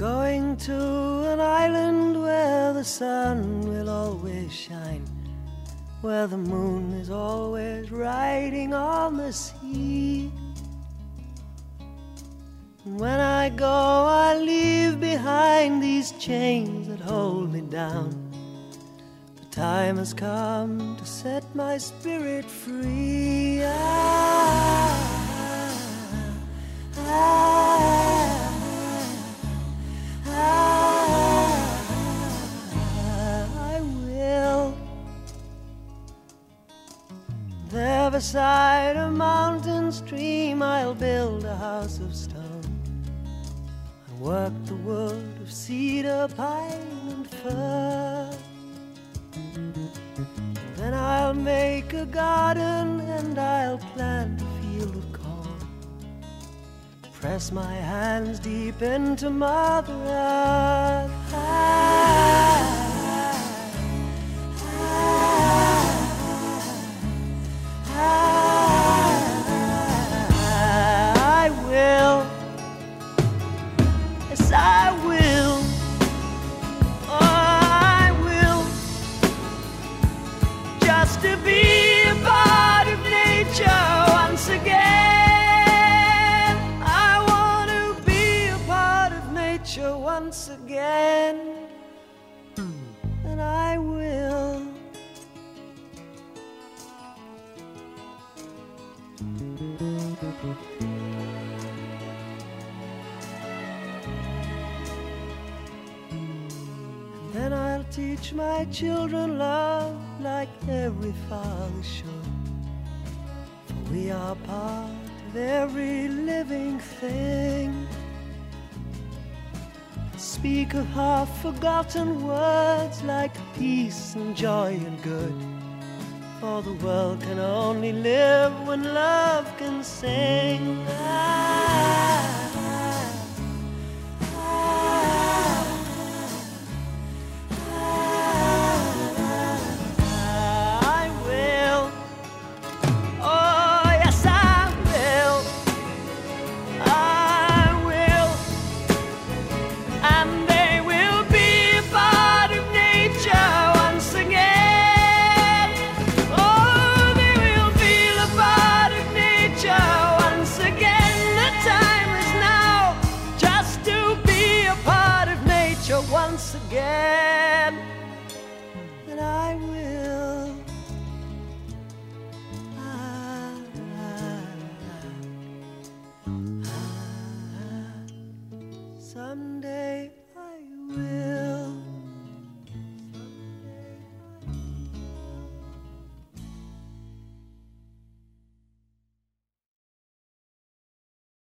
moving to an island where the sun will always shine, where the moon is always riding on the sea. When I go, I leave behind these chains that hold me down. The time has come to set my spirit free. I, There beside a mountain stream, I'll build a house of stone. I work the wood of cedar, pine, and fir. Then I'll make a garden and I'll plant a field of corn. Press my hands deep into Mother Earth. Once again. And I will. Then I'll teach my children love like every father should. For we are part of every living thing. Speak of half forgotten words like peace and joy and good. For the world can only live when love can sing. Ah, nature once again. And I will. I, I, I, someday